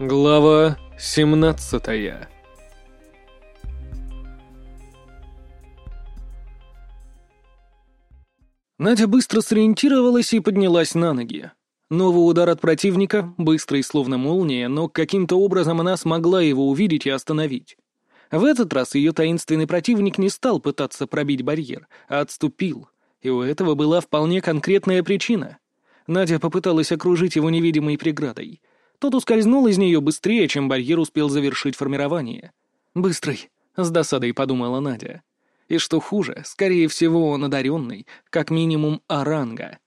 Глава 17 Надя быстро сориентировалась и поднялась на ноги. Новый удар от противника, быстрый словно молния, но каким-то образом она смогла его увидеть и остановить. В этот раз ее таинственный противник не стал пытаться пробить барьер, а отступил, и у этого была вполне конкретная причина. Надя попыталась окружить его невидимой преградой — тот ускользнул из нее быстрее, чем барьер успел завершить формирование. «Быстрый», — с досадой подумала Надя. И что хуже, скорее всего, он одаренный, как минимум оранга.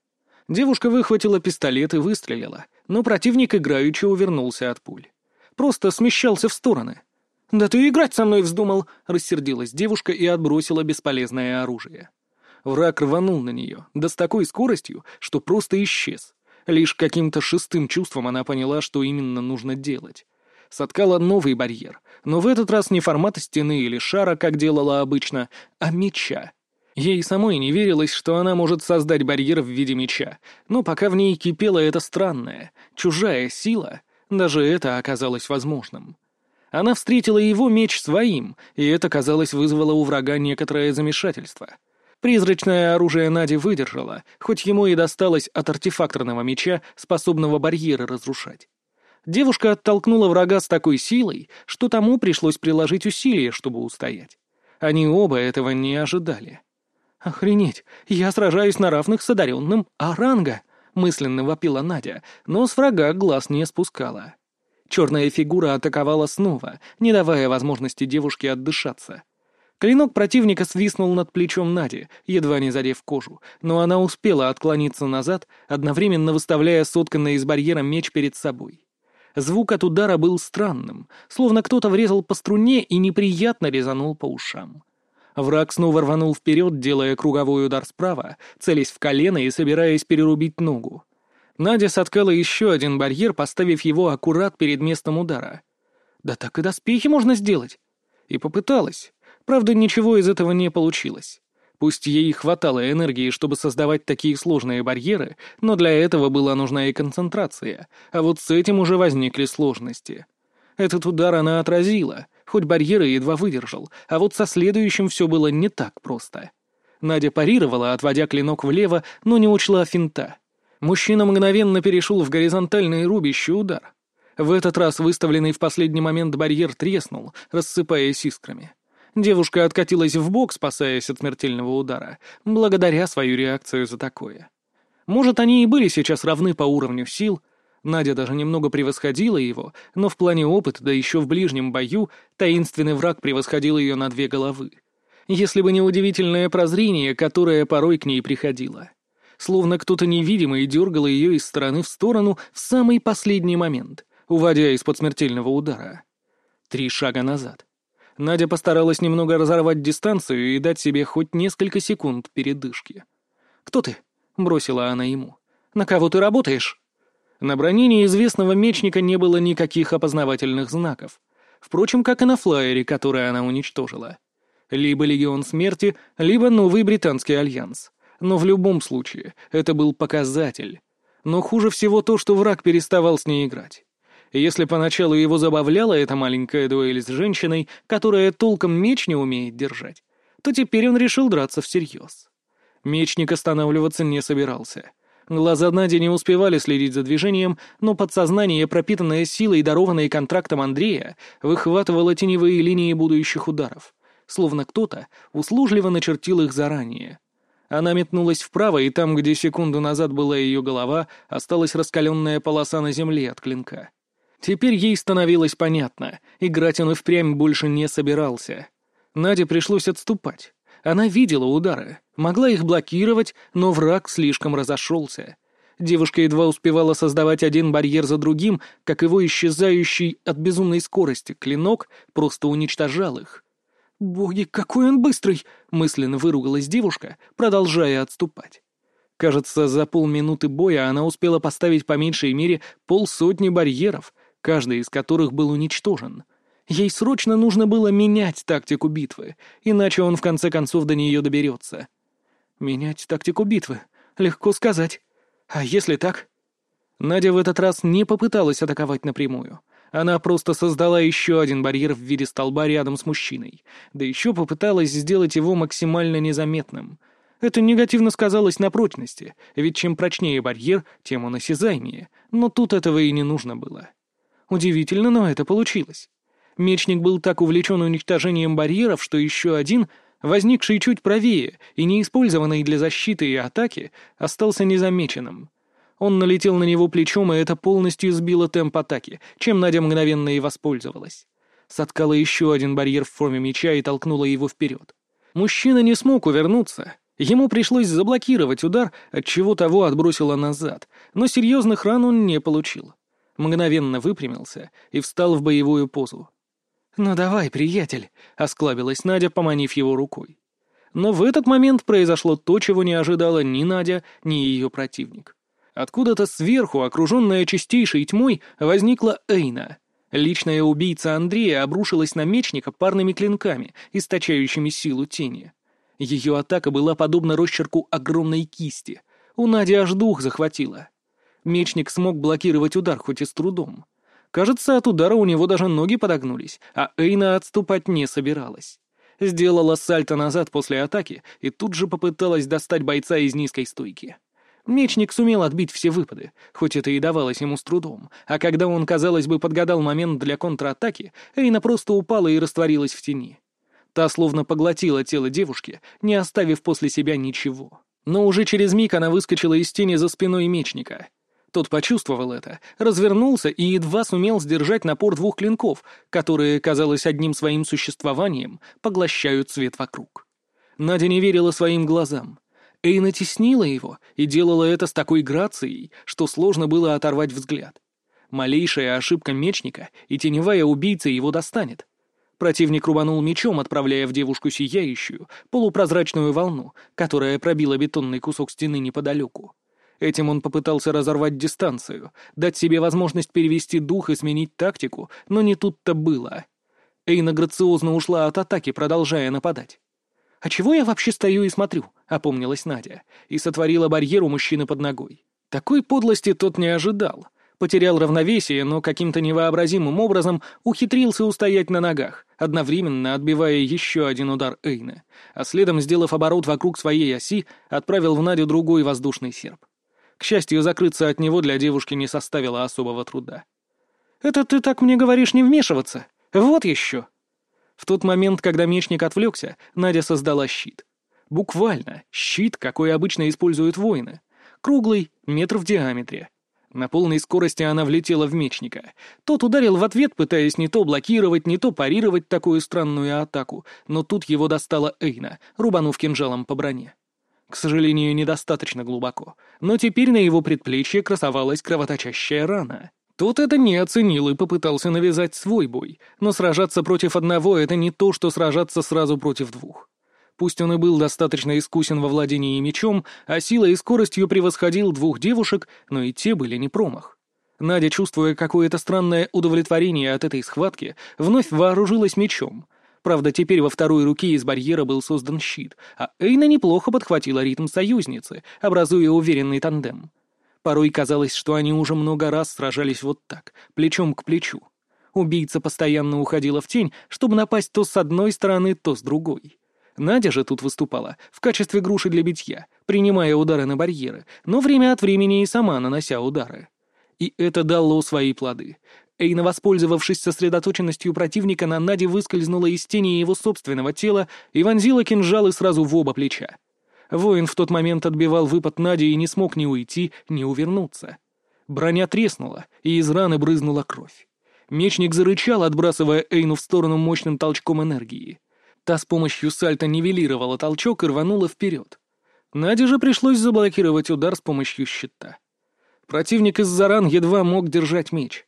Девушка выхватила пистолет и выстрелила, но противник играючи увернулся от пуль. Просто смещался в стороны. «Да ты играть со мной вздумал!» — рассердилась девушка и отбросила бесполезное оружие. Враг рванул на нее, да с такой скоростью, что просто исчез. Лишь каким-то шестым чувством она поняла, что именно нужно делать. Соткала новый барьер, но в этот раз не формата стены или шара, как делала обычно, а меча. Ей самой не верилось, что она может создать барьер в виде меча, но пока в ней кипела эта странная, чужая сила, даже это оказалось возможным. Она встретила его меч своим, и это, казалось, вызвало у врага некоторое замешательство — Призрачное оружие Нади выдержало, хоть ему и досталось от артефакторного меча, способного барьеры разрушать. Девушка оттолкнула врага с такой силой, что тому пришлось приложить усилия, чтобы устоять. Они оба этого не ожидали. «Охренеть, я сражаюсь на равных с одаренным Аранга!» — мысленно вопила Надя, но с врага глаз не спускала. Черная фигура атаковала снова, не давая возможности девушке отдышаться. Клинок противника свистнул над плечом Нади, едва не задев кожу, но она успела отклониться назад, одновременно выставляя сотканный из барьера меч перед собой. Звук от удара был странным, словно кто-то врезал по струне и неприятно резанул по ушам. Враг снова рванул вперед, делая круговой удар справа, целясь в колено и собираясь перерубить ногу. Надя соткала еще один барьер, поставив его аккурат перед местом удара. «Да так и доспехи можно сделать!» И попыталась. Правда, ничего из этого не получилось. Пусть ей хватало энергии, чтобы создавать такие сложные барьеры, но для этого была нужна и концентрация, а вот с этим уже возникли сложности. Этот удар она отразила, хоть барьеры едва выдержал, а вот со следующим все было не так просто. Надя парировала, отводя клинок влево, но не учла финта. Мужчина мгновенно перешел в горизонтальный рубящий удар. В этот раз выставленный в последний момент барьер треснул, рассыпаясь искрами. Девушка откатилась в бок, спасаясь от смертельного удара, благодаря свою реакцию за такое. Может, они и были сейчас равны по уровню сил, Надя даже немного превосходила его, но в плане опыта, да еще в ближнем бою, таинственный враг превосходил ее на две головы. Если бы не удивительное прозрение, которое порой к ней приходило. Словно кто-то невидимый дергал ее из стороны в сторону в самый последний момент, уводя из-под смертельного удара. Три шага назад. Надя постаралась немного разорвать дистанцию и дать себе хоть несколько секунд передышки. «Кто ты?» — бросила она ему. «На кого ты работаешь?» На броне неизвестного мечника не было никаких опознавательных знаков. Впрочем, как и на флайере, который она уничтожила. Либо Легион Смерти, либо Новый Британский Альянс. Но в любом случае, это был показатель. Но хуже всего то, что враг переставал с ней играть если поначалу его забавляла эта маленькая дуэль с женщиной, которая толком меч не умеет держать, то теперь он решил драться всерьез. Мечник останавливаться не собирался. Глаза Нади не успевали следить за движением, но подсознание, пропитанное силой, дарованной контрактом Андрея, выхватывало теневые линии будущих ударов, словно кто-то услужливо начертил их заранее. Она метнулась вправо, и там, где секунду назад была ее голова, осталась раскаленная полоса на земле от клинка. Теперь ей становилось понятно, играть он и впрямь больше не собирался. Наде пришлось отступать. Она видела удары, могла их блокировать, но враг слишком разошелся. Девушка едва успевала создавать один барьер за другим, как его исчезающий от безумной скорости клинок просто уничтожал их. «Боги, какой он быстрый!» — мысленно выругалась девушка, продолжая отступать. Кажется, за полминуты боя она успела поставить по меньшей мере полсотни барьеров, каждый из которых был уничтожен. Ей срочно нужно было менять тактику битвы, иначе он в конце концов до нее доберется. Менять тактику битвы? Легко сказать. А если так? Надя в этот раз не попыталась атаковать напрямую. Она просто создала еще один барьер в виде столба рядом с мужчиной, да еще попыталась сделать его максимально незаметным. Это негативно сказалось на прочности, ведь чем прочнее барьер, тем он осязаемее, но тут этого и не нужно было. Удивительно, но это получилось. Мечник был так увлечен уничтожением барьеров, что еще один, возникший чуть правее и не использованный для защиты и атаки, остался незамеченным. Он налетел на него плечом, и это полностью сбило темп атаки, чем Надя мгновенно и воспользовалась. Соткала еще один барьер в форме меча и толкнула его вперед. Мужчина не смог увернуться. Ему пришлось заблокировать удар, от чего того отбросило назад, но серьезных ран он не получил. Мгновенно выпрямился и встал в боевую позу. «Ну давай, приятель», — осклабилась Надя, поманив его рукой. Но в этот момент произошло то, чего не ожидала ни Надя, ни ее противник. Откуда-то сверху, окруженная чистейшей тьмой, возникла Эйна. Личная убийца Андрея обрушилась на мечника парными клинками, источающими силу тени. Ее атака была подобна росчерку огромной кисти. У Нади аж дух захватило. Мечник смог блокировать удар, хоть и с трудом. Кажется, от удара у него даже ноги подогнулись, а Эйна отступать не собиралась. Сделала сальто назад после атаки и тут же попыталась достать бойца из низкой стойки. Мечник сумел отбить все выпады, хоть это и давалось ему с трудом, а когда он, казалось бы, подгадал момент для контратаки, Эйна просто упала и растворилась в тени. Та словно поглотила тело девушки, не оставив после себя ничего. Но уже через миг она выскочила из тени за спиной мечника. Тот почувствовал это, развернулся и едва сумел сдержать напор двух клинков, которые, казалось, одним своим существованием поглощают свет вокруг. Надя не верила своим глазам. Эйна теснила его и делала это с такой грацией, что сложно было оторвать взгляд. Малейшая ошибка мечника, и теневая убийца его достанет. Противник рубанул мечом, отправляя в девушку сияющую, полупрозрачную волну, которая пробила бетонный кусок стены неподалеку. Этим он попытался разорвать дистанцию, дать себе возможность перевести дух и сменить тактику, но не тут-то было. Эйна грациозно ушла от атаки, продолжая нападать. «А чего я вообще стою и смотрю?» — опомнилась Надя, и сотворила барьер у мужчины под ногой. Такой подлости тот не ожидал. Потерял равновесие, но каким-то невообразимым образом ухитрился устоять на ногах, одновременно отбивая еще один удар Эйна, а следом, сделав оборот вокруг своей оси, отправил в Надю другой воздушный серп. К счастью, закрыться от него для девушки не составило особого труда. «Это ты так мне говоришь не вмешиваться? Вот еще!» В тот момент, когда мечник отвлекся, Надя создала щит. Буквально щит, какой обычно используют воины. Круглый, метр в диаметре. На полной скорости она влетела в мечника. Тот ударил в ответ, пытаясь не то блокировать, не то парировать такую странную атаку, но тут его достала Эйна, рубанув кинжалом по броне. К сожалению, недостаточно глубоко, но теперь на его предплечье красовалась кровоточащая рана. Тот это не оценил и попытался навязать свой бой, но сражаться против одного — это не то, что сражаться сразу против двух. Пусть он и был достаточно искусен во владении мечом, а силой и скоростью превосходил двух девушек, но и те были не промах. Надя, чувствуя какое-то странное удовлетворение от этой схватки, вновь вооружилась мечом. Правда, теперь во второй руке из барьера был создан щит, а Эйна неплохо подхватила ритм союзницы, образуя уверенный тандем. Порой казалось, что они уже много раз сражались вот так, плечом к плечу. Убийца постоянно уходила в тень, чтобы напасть то с одной стороны, то с другой. Надя же тут выступала в качестве груши для битья, принимая удары на барьеры, но время от времени и сама нанося удары. И это дало свои плоды. Эйна, воспользовавшись сосредоточенностью противника, на Наде выскользнула из тени его собственного тела и вонзила кинжалы сразу в оба плеча. Воин в тот момент отбивал выпад Нади и не смог ни уйти, ни увернуться. Броня треснула, и из раны брызнула кровь. Мечник зарычал, отбрасывая Эйну в сторону мощным толчком энергии. Та с помощью сальта нивелировала толчок и рванула вперед. Наде же пришлось заблокировать удар с помощью щита. Противник из-за ран едва мог держать меч.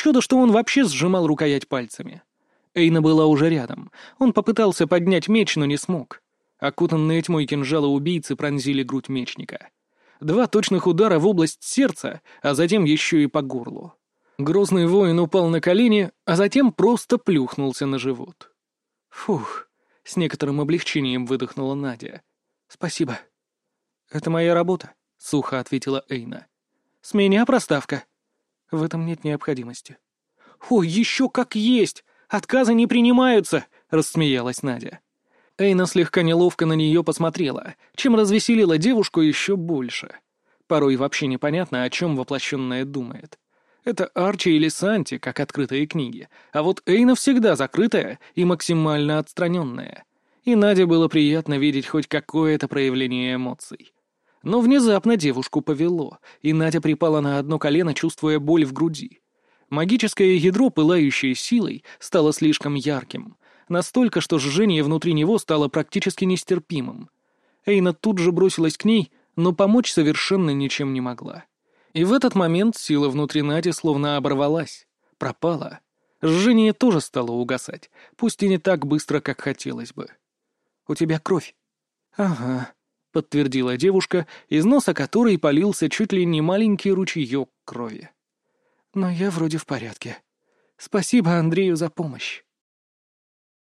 Чудо, что он вообще сжимал рукоять пальцами. Эйна была уже рядом. Он попытался поднять меч, но не смог. Окутанные тьмой кинжала убийцы пронзили грудь мечника. Два точных удара в область сердца, а затем еще и по горлу. Грозный воин упал на колени, а затем просто плюхнулся на живот. «Фух», — с некоторым облегчением выдохнула Надя. «Спасибо». «Это моя работа», — сухо ответила Эйна. «С меня проставка». «В этом нет необходимости». «Ой, еще как есть! Отказы не принимаются!» — рассмеялась Надя. Эйна слегка неловко на нее посмотрела, чем развеселила девушку еще больше. Порой вообще непонятно, о чем воплощенная думает. Это Арчи или Санти, как открытые книги, а вот Эйна всегда закрытая и максимально отстраненная. И Наде было приятно видеть хоть какое-то проявление эмоций. Но внезапно девушку повело, и Надя припала на одно колено, чувствуя боль в груди. Магическое ядро, пылающее силой, стало слишком ярким. Настолько, что жжение внутри него стало практически нестерпимым. Эйна тут же бросилась к ней, но помочь совершенно ничем не могла. И в этот момент сила внутри Нади словно оборвалась, пропала. Жжение тоже стало угасать, пусть и не так быстро, как хотелось бы. «У тебя кровь». «Ага», — подтвердила девушка, из носа которой полился чуть ли не маленький ручеек крови. «Но я вроде в порядке. Спасибо Андрею за помощь».